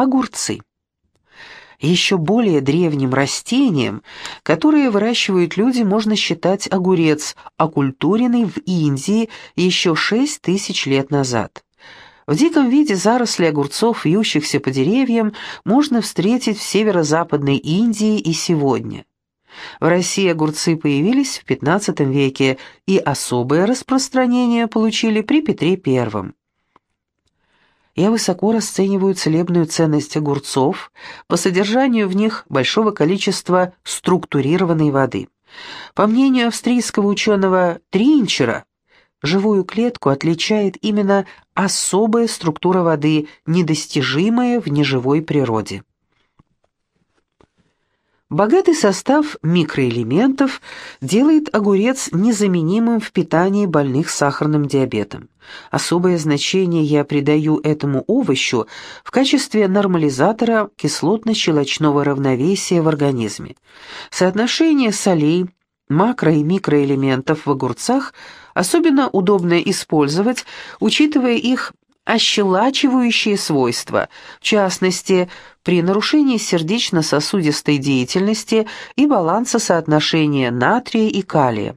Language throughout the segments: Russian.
Огурцы. Еще более древним растением, которое выращивают люди, можно считать огурец, оккультуренный в Индии еще 6 тысяч лет назад. В диком виде заросли огурцов, вьющихся по деревьям, можно встретить в северо-западной Индии и сегодня. В России огурцы появились в XV веке и особое распространение получили при Петре I. Я высоко расцениваю целебную ценность огурцов по содержанию в них большого количества структурированной воды. По мнению австрийского ученого Тринчера, живую клетку отличает именно особая структура воды, недостижимая в неживой природе. Богатый состав микроэлементов делает огурец незаменимым в питании больных сахарным диабетом. Особое значение я придаю этому овощу в качестве нормализатора кислотно-щелочного равновесия в организме. Соотношение солей, макро- и микроэлементов в огурцах особенно удобно использовать, учитывая их ощелачивающие свойства, в частности, при нарушении сердечно-сосудистой деятельности и баланса соотношения натрия и калия.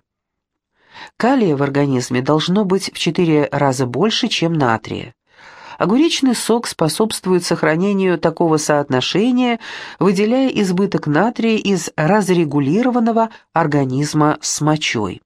Калия в организме должно быть в 4 раза больше, чем натрия. Огуречный сок способствует сохранению такого соотношения, выделяя избыток натрия из разрегулированного организма с мочой.